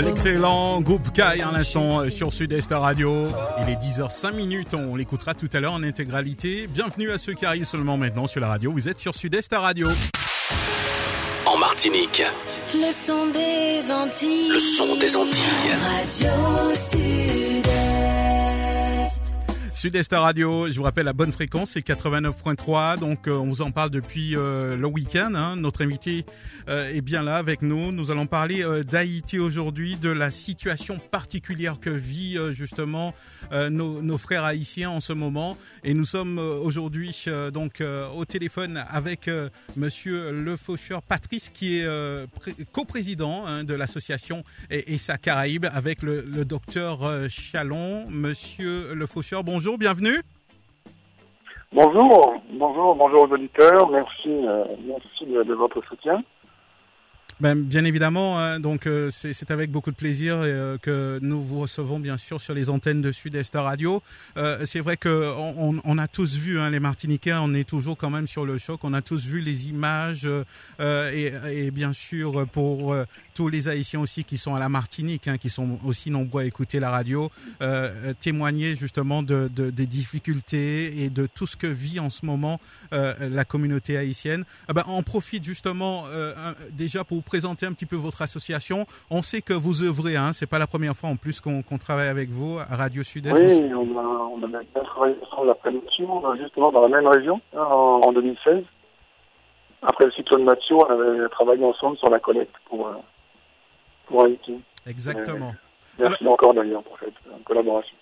L'excellent groupe Kai à l'instant euh, sur Sud-Est Radio. Il est 10h05 minutes. On l'écoutera tout à l'heure en intégralité. Bienvenue à ceux qui arrivent seulement maintenant sur la radio. Vous êtes sur Sud-Est Radio. En Martinique. Le son des Antilles. Le son des Antilles. Radio Sud-Est. Sud-Est Radio, je vous rappelle la bonne fréquence, c'est 89.3. Donc, euh, on vous en parle depuis euh, le week-end. Hein. Notre invité euh, est bien là avec nous. Nous allons parler d'Haïti aujourd'hui, de la situation particulière que vit justement nos, frères haïtiens en ce moment. Et nous sommes aujourd'hui donc au téléphone avec Monsieur Le Faucheur Patrice, qui est coprésident hein, de l'association et, sa Caraïbe, avec le, le docteur Chalon. Monsieur Le Faucheur, bonjour bienvenue. Bonjour, bonjour, bonjour aux auditeurs. Merci, euh, merci de, votre soutien. Ben, bien évidemment, hein, donc euh, c'est avec beaucoup de plaisir euh, que nous vous recevons bien sûr sur les antennes de Sud-Est Radio. c'est vrai que on, a tous vu hein, les Martiniquais, on est toujours quand même sur le choc. On a tous vu les images et, et, bien sûr pour tous les Haïtiens aussi qui sont à la Martinique, hein, qui sont aussi nombreux à écouter la radio, euh, témoigner justement de, de, des difficultés et de tout ce que vit en ce moment euh, la communauté haïtienne. Ah ben, on profite justement euh, déjà pour présenter un petit peu votre association. On sait que vous œuvrez, hein, c'est pas la première fois en plus qu'on travaille avec vous à Radio Sud-Est. Oui, on a, on a bien travaillé ensemble après mission, justement dans la même région hein, en, en 2016. Après le cyclone Mathieu, on avait travaillé ensemble sur la collecte pour pour Haïti. Exactement. Euh, merci encore d'ailleurs pour cette euh, collaboration.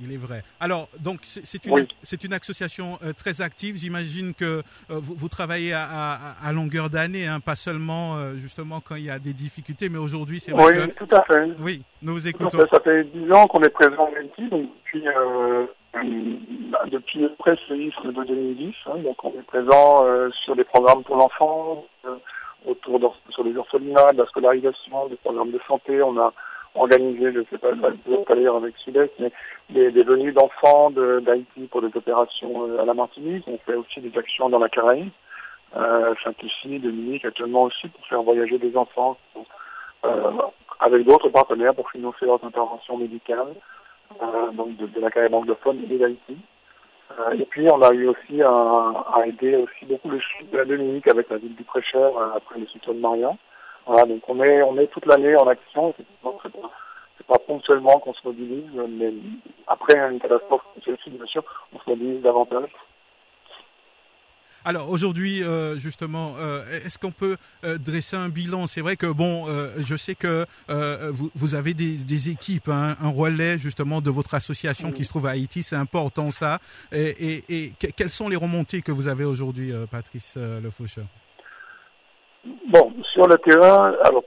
Il est vrai. Alors, donc, c'est une, c'est une association euh, très active. J'imagine que vous, vous, travaillez à, à, à longueur d'année, hein, pas seulement justement quand il y a des difficultés, mais aujourd'hui, c'est vrai oui, tout à fait. Oui, nous vous écoutons. Ça fait dix ans qu'on est présent en Haïti, donc depuis, bah, depuis le pré de 2010. Hein, donc, on est présent sur des programmes pour l'enfant, autour sur les orphelinats, de la scolarisation, des programmes de santé. On a organisé, je ne sais pas, dire avec Sud-Est, mais des, venues d'enfants d'Haïti pour des opérations euh, à la Martinique. On fait aussi des actions dans la Caraïbe, euh, Saint-Lucie, Dominique, actuellement aussi pour faire voyager des enfants euh, avec d'autres partenaires pour financer leurs interventions médicales, euh, donc de, la Caraïbe anglophone et d'Haïti. Et puis on a eu aussi à, aider aussi beaucoup la Dominique avec la ville du Prêcheur après le cyclone de Maria. Voilà, donc on est on est toute l'année en action. C'est pas, pas ponctuellement qu'on se mobilise, mais après une catastrophe comme bien sûr, on se mobilise davantage. Alors aujourd'hui, euh, justement, euh, est-ce qu'on peut euh, dresser un bilan? C'est vrai que bon, je sais que vous, vous, avez des, des équipes, hein, un relais justement de votre association qui se trouve à Haïti, c'est important ça. Et, et, et, quelles sont les remontées que vous avez aujourd'hui, Patrice Le Faucheur? Bon, sur le terrain, alors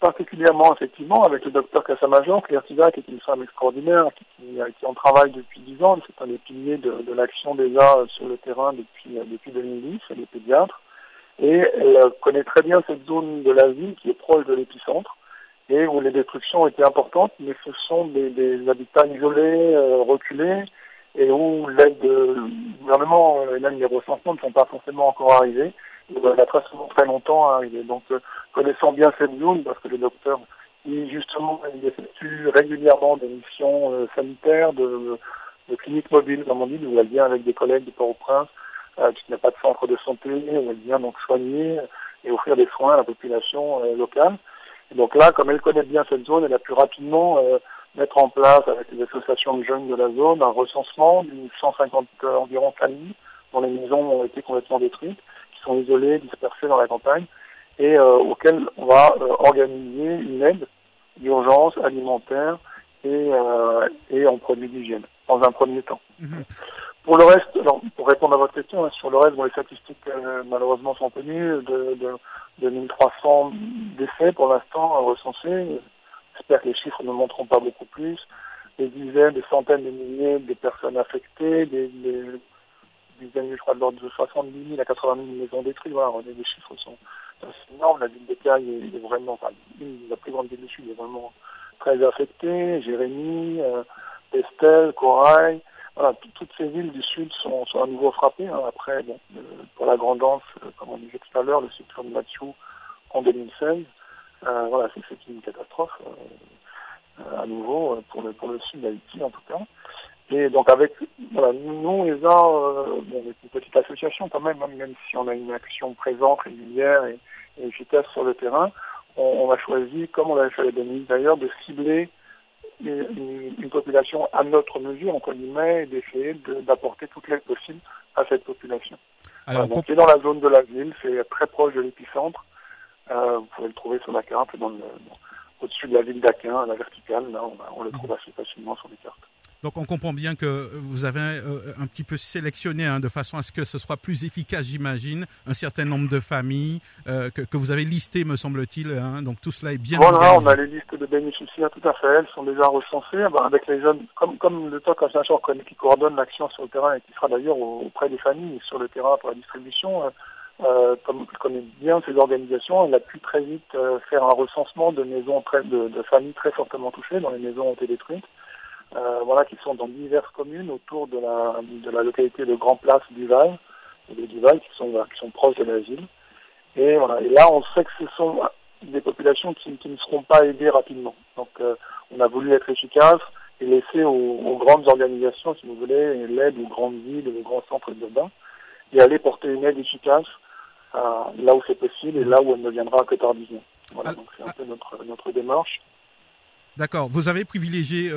particulièrement effectivement avec le docteur Cassamajor, Claire qui est une femme extraordinaire, qui, qui, travaille depuis dix ans, c'est un des piliers de, l'action déjà sur le terrain depuis, depuis 2010, elle est pédiatre, et elle connaît très bien cette zone de la ville qui est proche de l'épicentre, et où les destructions étaient importantes, mais ce sont des, habitats isolés, euh, reculés, et où l'aide du gouvernement et même les recensements ne sont pas forcément encore arrivés il a très très longtemps à arriver. Donc, euh, connaissant bien cette zone, parce que le docteur, il, justement, il effectue régulièrement des missions euh, sanitaires, de, de cliniques mobiles, comme on dit, où elle vient avec des collègues du Port-au-Prince, euh, qui n'a pas de centre de santé, où elle vient donc soigner et offrir des soins à la population locale. Et donc là, comme elle connaît bien cette zone, elle a pu rapidement euh, mettre en place avec les associations de jeunes de la zone un recensement d'une 150 environ familles dont les maisons ont été complètement détruites sont isolés, dispersés dans la campagne, et euh, auxquels on va euh, organiser une aide d'urgence alimentaire et, euh, et en produits d'hygiène, dans un premier temps. Mhm. Pour le reste, alors, pour répondre à votre question, hein, sur le reste, bon, les statistiques malheureusement sont connues, de, de, de 1300 décès pour l'instant recensés. J'espère que les chiffres ne montreront pas beaucoup plus. Des dizaines, des centaines de milliers de personnes affectées, des, des dizaines, je crois, de l'ordre de 70 000 à 80 000 maisons détruites. Voilà, les chiffres sont énormes. La ville de Caille est, vraiment, enfin, la plus grande ville du Sud est vraiment très affectée. Jérémy, euh, Estelle, Corail, voilà, toutes ces villes du Sud sont, sont à nouveau frappées. Hein. Après, bon, euh, pour la grandance, euh, comme on disait tout à l'heure, le cyclone Mathieu en 2016. Euh, voilà, c'est une catastrophe à nouveau pour le pour le sud d'Haïti en tout cas. Et donc avec voilà, nous les arts, euh, bon, on est une petite association quand même, hein, même si on a une action présente, régulière et, et efficace sur le terrain, on, on a choisi, comme on l'avait fait à Denise d'ailleurs, de cibler une, une- une population à notre mesure, entre guillemets, et d'essayer de- d'apporter toute l'aide possible à cette population. Alors, Voilà, donc c'est dans la zone de la ville, c'est très proche de l'épicentre. Euh, vous pouvez le trouver sur la carte, dans le, dans- au-dessus de la ville d'Aquin, à la verticale, là on, on le trouve assez facilement sur les cartes. Donc on comprend bien que vous avez euh, un petit peu sélectionné hein, de façon à ce que ce soit plus efficace, j'imagine, un certain nombre de familles euh, que, que vous avez listées, me semble-t-il. Hein, donc tout cela est bien Voilà, on a les listes de bénéficiaires tout à fait, elles sont déjà recensées ben, avec les jeunes, comme, comme le TOC Association qui coordonne l'action sur le terrain et qui sera d'ailleurs au- auprès des familles sur le terrain pour la distribution. euh, euh, comme je connais bien ces organisations, elle a pu très vite euh, faire un recensement de maisons très, de, de familles très fortement touchées, dont les maisons ont été détruites, voilà, qui sont dans diverses communes autour de la, de la localité de Grand Place du Val, des Duval, qui sont, qui sont proches de la ville. Et voilà, et là on sait que ce sont des populations qui, qui ne seront pas aidées rapidement. Donc euh, on a voulu être efficace et laisser aux, aux grandes organisations, si vous voulez, l'aide aux grandes villes, aux grands centres urbains, et aller porter une aide efficace euh, là où c'est possible et là où elle ne viendra que tardivement. Voilà, Ah, donc c'est un peu notre, notre démarche. D'accord. Vous avez privilégié euh,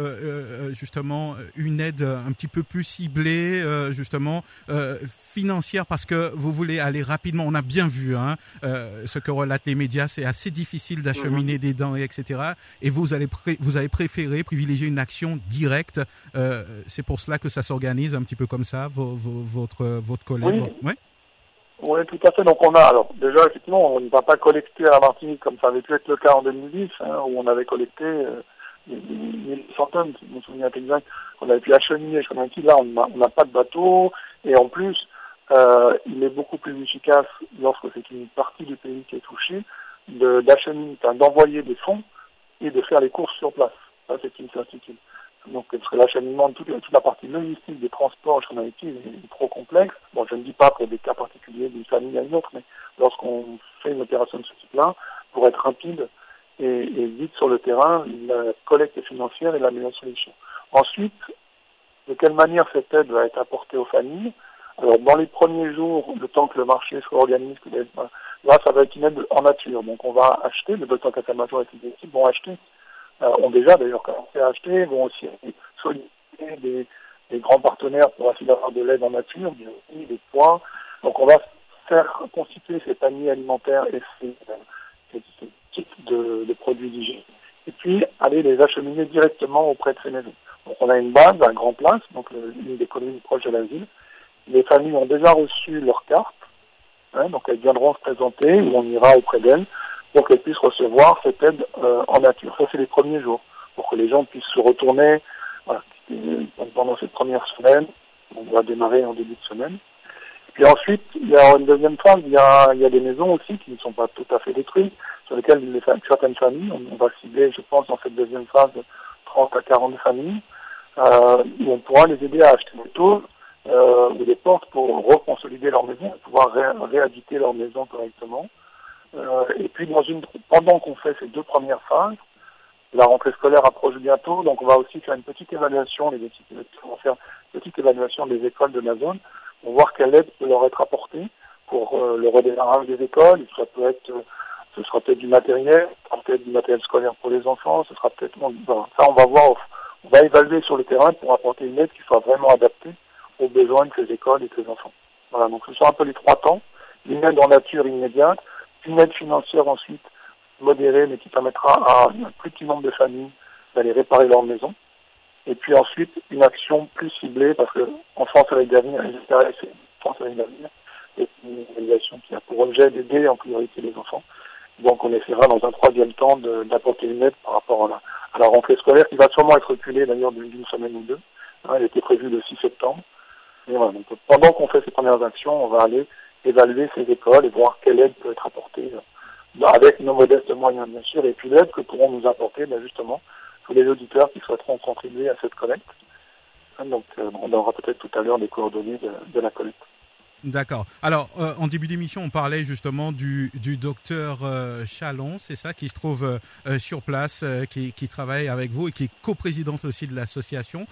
euh, justement une aide un petit peu plus ciblée, euh, justement euh, financière, parce que vous voulez aller rapidement. On a bien vu hein, euh, ce que relatent les médias. C'est assez difficile d'acheminer des denrées, etc. Et vous allez vous avez préféré privilégier une action directe. Euh, c'est pour cela que ça s'organise un petit peu comme ça. Vos, vos- votre votre collègue. Oui. Ouais. Oui, tout à fait. Donc on a, alors déjà effectivement, on ne va pas collecter à Martinique comme ça avait pu être le cas en 2010, hein, où on avait collecté euh, des, des- centaines, si je me souviens exact, qu'on avait pu acheminer Haïti. Là, on n'a on pas de bateau, et en plus, euh, il est beaucoup plus efficace lorsque c'est une partie du pays qui est touchée, de- d'acheminer, enfin, d'envoyer des fonds et de faire les courses sur place. Ça, c'est une certitude. Donc, l'acheminement toute, toute la partie logistique des transports Haïti est, trop complexe. Bon, je ne dis pas pour des cas particuliers d'une famille à une autre, mais lorsqu'on fait une opération de ce type-là, pour être rapide et, et vite sur le terrain, la collecte financière est la meilleure solution. Ensuite, de quelle manière cette aide va être apportée aux familles? Alors, dans les premiers jours, le temps que le marché soit organisé, là, ça va être une aide en nature. Donc, on va acheter, le docteur Casamajor et ses équipes vont acheter ont déjà d'ailleurs commencé à acheter, vont aussi solliciter des, grands partenaires pour essayer d'avoir de l'aide en nature, des riz, des pois. Donc on va faire constituer ces paniers alimentaires et ces, euh, ces- types de, produits d'hygiène. Et puis aller les acheminer directement auprès de ces maisons. Donc on a une base, un grand place, donc le- une des communes proches de la ville. Les familles ont déjà reçu leur carte, hein, donc elles viendront se présenter ou on ira auprès d'elles pour qu'elles puissent recevoir cette aide euh, en nature. Ça, c'est les premiers jours, pour que les gens puissent se retourner euh, pendant cette première semaine. On va démarrer en début de semaine. Puis ensuite, il y a une deuxième phase, il y a, des maisons aussi qui ne sont pas tout à fait détruites, sur lesquelles les, certaines familles, on, va cibler, je pense, dans cette deuxième phase, 30 à 40 familles, euh, où on pourra les aider à acheter des tôles ou des portes pour reconsolider leur maison, pouvoir ré- réhabiter leur maison correctement. Euh, et puis dans une, pendant qu'on fait ces deux premières phases, la rentrée scolaire approche bientôt, donc on va aussi faire une petite évaluation, les équipes vont faire une petite évaluation des écoles de la zone, pour voir quelle aide peut leur être apportée pour euh, le redémarrage des écoles. Ça peut être, euh, ce sera peut-être du matériel, peut-être du matériel scolaire pour les enfants, ce sera peut-être, voilà. ça on va voir, on va évaluer sur le terrain pour apporter une aide qui soit vraiment adaptée aux besoins de ces écoles et de ces enfants. Voilà, donc ce sont un peu les trois temps. Une aide en nature immédiate, une aide financière ensuite modérée, mais qui permettra à un plus petit nombre de familles d'aller réparer leur maison. Et puis ensuite, une action plus ciblée, parce que en France avec l'avenir, c'est France avec l'avenir, c'est une organisation qui a pour objet d'aider en priorité les enfants. Donc on essaiera dans un troisième temps d'apporter une aide par rapport à la, à la rentrée scolaire, qui va sûrement être reculée d'ailleurs d'une d'une semaine ou deux. Hein, elle était prévue le 6 septembre. Et voilà, donc pendant qu'on fait ces premières actions, on va aller évaluer ces écoles et voir quelle aide peut être apportée euh, avec nos modestes moyens bien sûr, et puis l'aide que pourront nous apporter ben, justement tous les auditeurs qui souhaiteront contribuer à cette collecte. Hein, Donc euh, on aura peut-être tout à l'heure les coordonnées de, la collecte. D'accord. Alors, euh, en début d'émission, on parlait justement du, docteur Chalon, c'est ça, qui se trouve sur place, qui travaille avec vous et qui est coprésidente aussi de l'association.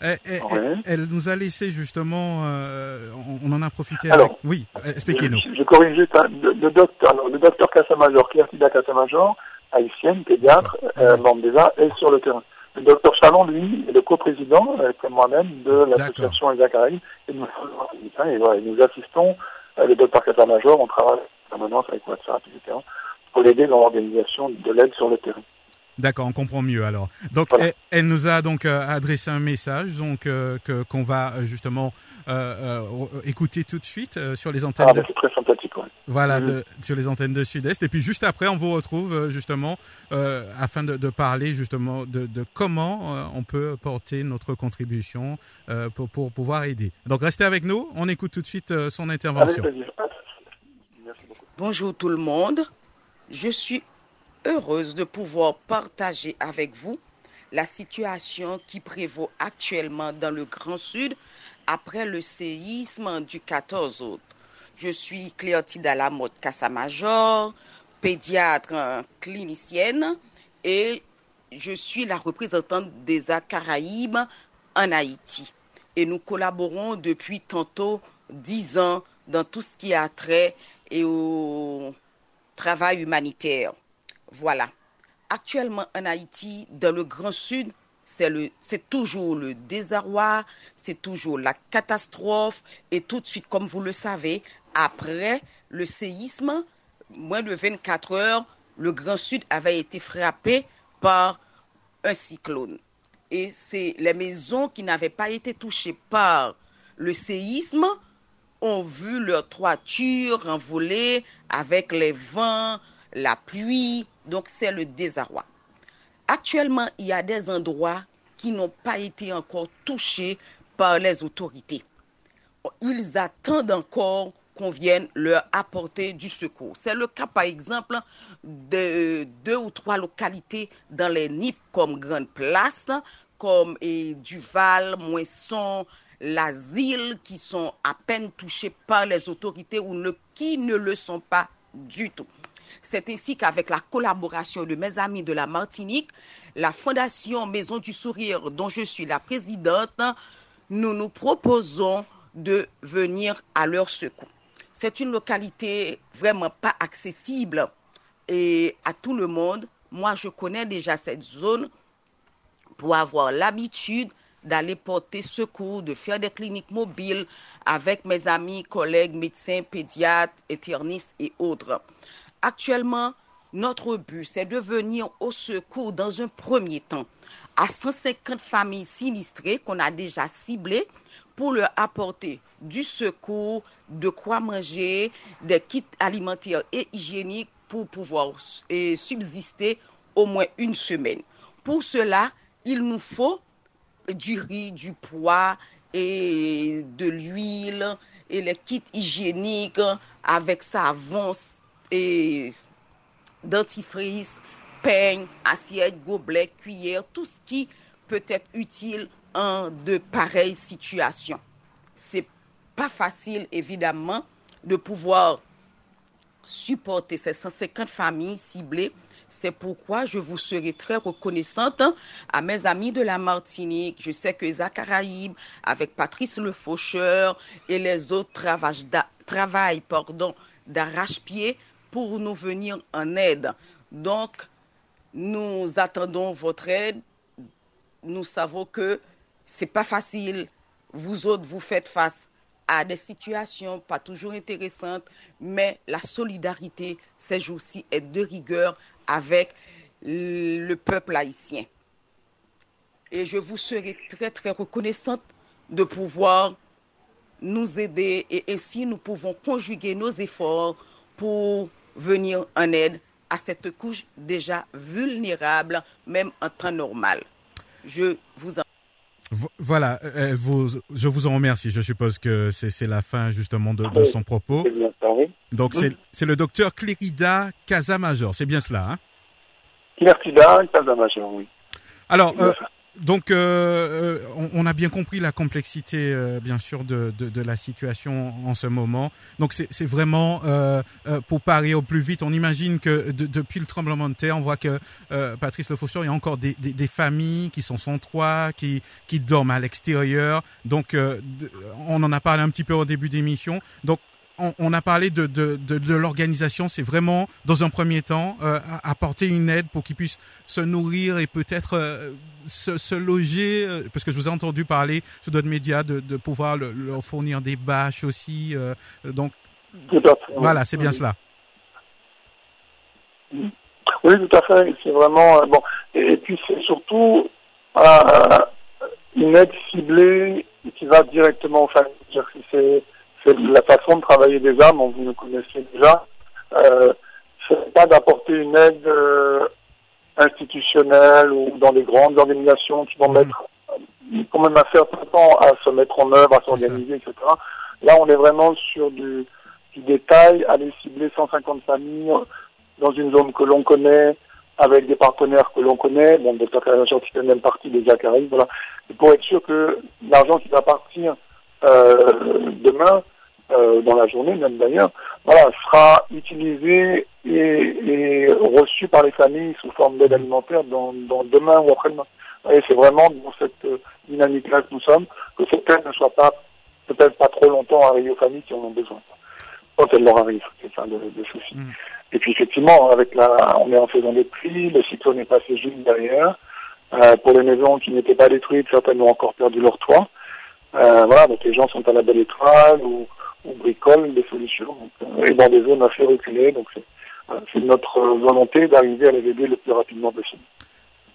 Elle, elle- Ouais. elle nous a laissé justement, euh, on, on en a profité Alors, avec. Oui, euh, expliquez-nous. Je, je corrige juste hein, le, le docteur, alors, le docteur Cassamajor, Claire Tida Cassamajor, haïtienne, pédiatre, euh, membre déjà, est sur le terrain. Le docteur Chalon, lui, est le coprésident, euh, comme moi-même, de l'association Les Acaraïbes, et nous, et voilà, nous assistons, euh, le docteur Cassamajor, on travaille en permanence avec WhatsApp, etc., pour l'aider dans l'organisation de l'aide sur le terrain. D'accord, on comprend mieux alors. Donc, Voilà. elle, elle nous a donc euh, adressé un message, donc euh, que qu'on va euh, justement euh, euh, écouter tout de suite euh, sur les antennes. Ah, de- c'est très sympathique, ouais. Voilà, Mhm. de- sur les antennes de Sud-Est. Et puis juste après, on vous retrouve justement euh, afin de, de parler justement de, de comment euh, on peut porter notre contribution euh, pour, pour pouvoir aider. Donc restez avec nous, on écoute tout de suite euh, son intervention. plaisir. Ah, Merci beaucoup. Bonjour tout le monde. Je suis heureuse de pouvoir partager avec vous la situation qui prévaut actuellement dans le Grand Sud après le séisme du 14 août. Je suis Cléotide Lamotte Cassamajor, pédiatre euh, clinicienne et je suis la représentante des Caraïbes en Haïti. Et nous collaborons depuis tantôt dix ans dans tout ce qui a trait et au travail humanitaire. Voilà. Actuellement en Haïti, dans le Grand Sud, c'est toujours le désarroi, c'est toujours la catastrophe. Et tout de suite, comme vous le savez, après le séisme, moins de 24 heures, le Grand Sud avait été frappé par un cyclone. Et c'est les maisons qui n'avaient pas été touchées par le séisme ont vu leur toiture envolée avec les vents, la pluie. Donc c'est le désarroi. Actuellement, il y a des endroits qui n'ont pas été encore touchés par les autorités. Ils attendent encore qu'on vienne leur apporter du secours. C'est le cas, par exemple, de deux ou trois localités dans les NIP comme Grande Place, comme eh, Duval, Moisson, l'asile, qui sont à peine touchés par les autorités ou qui ne le sont pas du tout. C'est ainsi qu'avec la collaboration de mes amis de la Martinique, la Fondation Maison du Sourire, dont je suis la présidente, nous nous proposons de venir à leur secours. C'est une localité vraiment pas accessible et à tout le monde. Moi, je connais déjà cette zone pour avoir l'habitude d'aller porter secours, de faire des cliniques mobiles avec mes amis, collègues, médecins, pédiatres, internistes et autres. Actuellement, notre but, c'est de venir au secours dans un premier temps à 150 familles sinistrées qu'on a déjà ciblées pour leur apporter du secours, de quoi manger, des kits alimentaires et hygiéniques pour pouvoir subsister au moins une semaine. Pour cela, il nous faut du riz, du pois et de l'huile et les kits hygiéniques avec savon et dentifrice, peigne, assiette, gobelet, cuillère, tout ce qui peut être utile en de pareilles situations. C'est pas facile, évidemment, de pouvoir supporter ces 150 familles ciblées. C'est pourquoi je vous serai très reconnaissante à mes amis de la Martinique. Je sais que les Caraïbes, avec Patrice Le Faucheur et les autres travaillent, d'arrache-pied pour nous venir en aide. Donc, nous attendons votre aide. Nous savons que c'est pas facile. Vous autres, vous faites face à des situations pas toujours intéressantes, mais la solidarité ces jours-ci est de rigueur avec le peuple haïtien. Et je vous serai très très reconnaissante de pouvoir nous aider et ainsi nous pouvons conjuguer nos efforts pour venir en aide à cette couche déjà vulnérable, même en temps normal. Je vous en voilà, euh, vous, je vous en remercie. Je suppose que c'est la fin justement de, de son propos. Bien, ça, oui. Donc c'est le docteur Clérida Casamajor, c'est bien cela. Hein? Clérida Casamajor, oui. Alors, euh, donc, euh, on, on, a bien compris la complexité, euh, bien sûr, de, de, de, la situation en ce moment. Donc, c'est vraiment euh, pour parier au plus vite. On imagine que depuis le tremblement de terre, on voit que Patrice Le Faucheur, il y a encore des, des, des, familles qui sont sans toit, qui, qui dorment à l'extérieur. Donc, on en a parlé un petit peu au début d'émission. Donc, on, a parlé de, de, de, de l'organisation, c'est vraiment, dans un premier temps, euh, apporter une aide pour qu'ils puissent se nourrir et peut-être euh, se, se, loger, euh, parce que je vous ai entendu parler sur d'autres médias de, de pouvoir le, leur fournir des bâches aussi. Donc, voilà, c'est bien cela. Oui, tout à fait. C'est vraiment bon. Et, puis c'est surtout une aide ciblée qui va directement aux familles. C'est c'est la façon de travailler des âmes, vous nous connaissez déjà. Euh, c'est pas d'apporter une aide euh, institutionnelle ou dans des grandes organisations qui vont mmh. mettre quand même un certain temps à se mettre en œuvre, à s'organiser, etc. Là, on est vraiment sur du, du détail, aller cibler 150 familles dans une zone que l'on connaît, avec des partenaires que l'on connaît, bon, des partenaires qui fait même partie des Acaris, voilà. Et pour être sûr que l'argent qui va partir demain, euh, dans la journée même d'ailleurs, voilà, sera utilisé et, et, reçu par les familles sous forme d'aide alimentaire dans, dans demain ou après-demain. Et c'est vraiment dans cette euh, dynamique-là que nous sommes, que cette aide ne soit pas, peut-être pas trop longtemps arrivée aux familles qui en ont besoin. Quand elle leur arrive, c'est ça le, le souci. Mm. Et puis effectivement, avec la, on est en faisant des prix, le cyclone est passé juste derrière. Euh, pour les maisons qui n'étaient pas détruites, certaines ont encore perdu leur toit. Euh, voilà, donc les gens sont à la belle étoile ou, ou bricolent des solutions. Donc, euh, et dans des zones assez reculées, donc c'est notre volonté d'arriver à les aider le plus rapidement possible.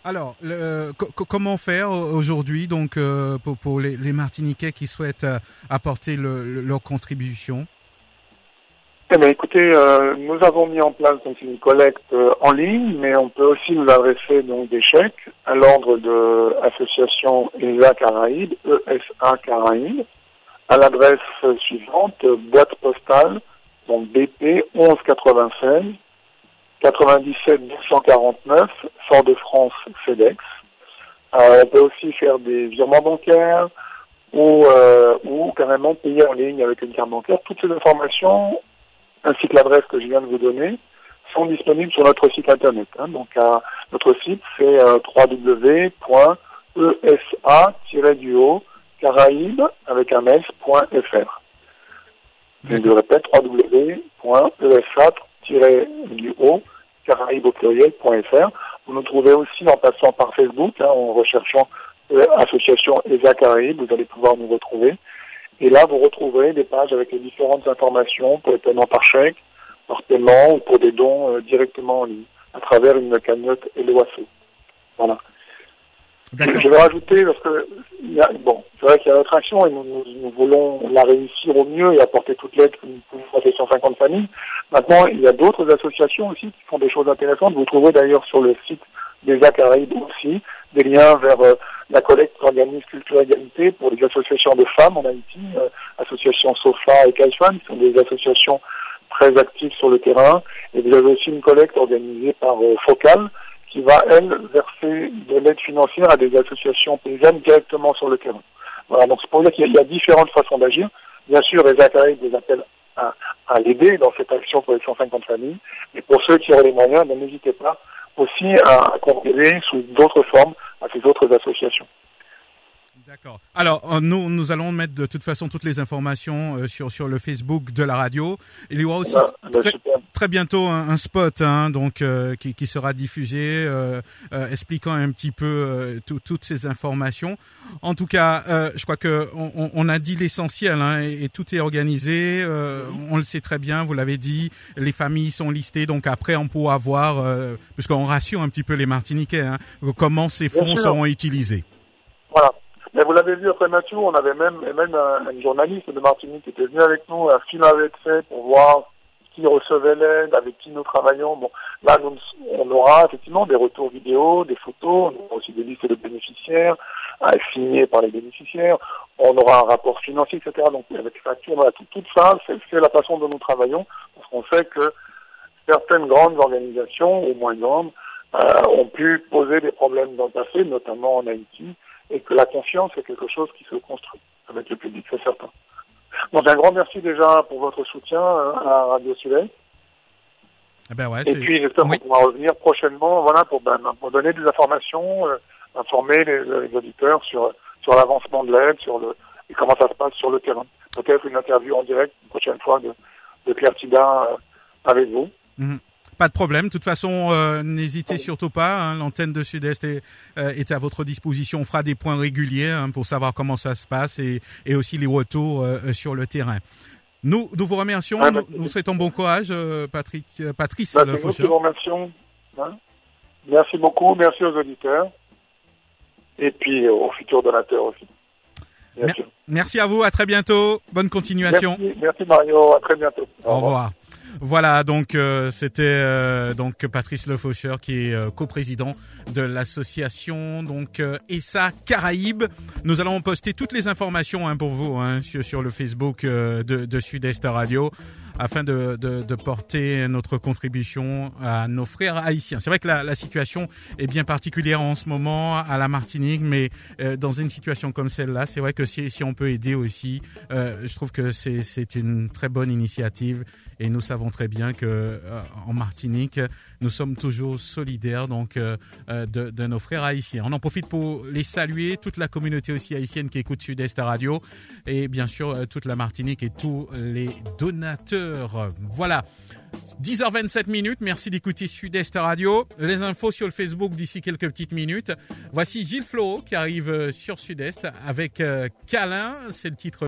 Alors, le, comment faire aujourd'hui donc euh, pour, pour les, les, Martiniquais qui souhaitent euh, apporter le, leur contribution? Eh bien, écoutez, euh, nous avons mis en place donc une collecte euh, en ligne, mais on peut aussi nous adresser donc des chèques à l'ordre de l'association ESA Caraïbes, ESA Caraïbes, à l'adresse suivante, boîte postale, donc BP 1196 97 249, Fort-de-France FedEx. Euh, on peut aussi faire des virements bancaires ou, euh, ou carrément payer en ligne avec une carte bancaire. Toutes ces informations ainsi que l'adresse que je viens de vous donner, sont disponibles sur notre site internet. Hein. Donc à, notre site c'est euh, www.esa-du-haut caraïbes avec un s.fr. Je le répète, caraïbes au pluriel.fr. Vous nous trouvez aussi en passant par Facebook, hein, en recherchant euh, association ESA Caraïbes, vous allez pouvoir nous retrouver. Et là, vous retrouverez des pages avec les différentes informations pour les paiements par chèque, par paiement ou pour des dons euh, directement en ligne, à travers une cagnotte et l'OASO. Voilà. Je vais rajouter, parce que, y a, bon, c'est vrai qu'il y a notre action et nous, nous, nous, voulons la réussir au mieux et apporter toute l'aide que nous pouvons à ces 150 familles. Maintenant, il y a d'autres associations aussi qui font des choses intéressantes. Vous trouverez d'ailleurs sur le site des Acarides aussi des liens vers euh, la collecte qu'organise Culture Égalité pour les associations de femmes en Haïti, euh, association SOFA et CAIFAN, qui sont des associations très actives sur le terrain. Et vous avez aussi une collecte organisée par euh, Focal, qui va, elle, verser de l'aide financière à des associations paysannes directement sur le terrain. Voilà, donc c'est pour dire qu'il y, a différentes façons d'agir. Bien sûr, les Acarides les appellent à, à l'aider dans cette action pour les 150 familles. Et pour ceux qui auront les moyens, ben, n'hésitez pas aussi à contribuer sous d'autres formes à ces autres associations. D'accord. Alors, euh, nous, nous allons mettre de toute façon toutes les informations euh, sur, sur le Facebook de la radio. Il y aura aussi bah, bah, très, très, bientôt un, un spot hein, donc, euh, qui, qui, sera diffusé euh, euh, expliquant un petit peu toutes ces informations. En tout cas, je crois que on, on a dit l'essentiel hein, et, et, tout est organisé. On le sait très bien, vous l'avez dit, les familles sont listées. Donc après, on pourra voir, puisqu'on rassure un petit peu les Martiniquais, hein, comment ces fonds seront utilisés. Voilà. Mais vous l'avez vu après Mathieu, on avait même, même un, journaliste de Martinique qui était venu avec nous, un film avait été fait pour voir qui recevait l'aide, avec qui nous travaillons. Bon, là, nous, on aura effectivement des retours vidéo, des photos, on aura aussi des listes de bénéficiaires, euh, signées par les bénéficiaires, on aura un rapport financier, etc. Donc, avec facture, voilà, tout, tout ça, c'est la façon dont nous travaillons, parce qu'on sait que certaines grandes organisations, ou moins grandes, ont pu poser des problèmes dans le passé, notamment en Haïti, et que la confiance est quelque chose qui se construit avec le public, c'est certain. Donc un grand merci déjà pour votre soutien à Radio Soleil. Eh ben ouais, et puis j'espère qu'on pourra revenir prochainement, voilà, pour, ben, pour donner des informations, euh, informer les, les, auditeurs sur sur l'avancement de l'aide, sur le et comment ça se passe sur le terrain. Peut-être une interview en direct une prochaine fois de, de Claire Tida euh, avec vous. Mhm. Pas de problème. De toute façon, euh, n'hésitez surtout pas. Hein, L'antenne de Sud-Est est, euh, est, à votre disposition. On fera des points réguliers hein, pour savoir comment ça se passe et, et aussi les retours euh, sur le terrain. Nous, nous vous remercions. Ah, nous, nous souhaitons bon courage, euh, Patrick, euh, Patrice. Bah, nous qui vous remercions. hein. Merci beaucoup, merci aux auditeurs. Et puis aux futurs donateurs aussi. Bien Mer- sûr. Merci à vous. À très bientôt. Bonne continuation. Merci, merci Mario, à très bientôt. Au revoir. Voilà, donc euh, c'était euh, donc Patrice Le Faucheur qui est euh, coprésident de l'association donc euh, ESA Caraïbes. Nous allons poster toutes les informations hein, pour vous hein, sur, le Facebook euh, de, de Sud-Est Radio afin de, de, de porter notre contribution à nos frères haïtiens. C'est vrai que la, la situation est bien particulière en ce moment à la Martinique, mais euh, dans une situation comme celle-là, c'est vrai que si, si on peut aider aussi, euh, je trouve que c'est une très bonne initiative et nous savons très bien que euh, en Martinique, nous sommes toujours solidaires donc euh, euh, de, de nos frères haïtiens. On en profite pour les saluer, toute la communauté aussi haïtienne qui écoute Sud-Est Radio et bien sûr toute la Martinique et tous les donateurs. Voilà. 10h27 minutes, merci d'écouter Sud-Est Radio. Les infos sur le Facebook d'ici quelques petites minutes. Voici Gilles Flo qui arrive euh, sur Sud-Est avec euh, Câlin, c'est le titre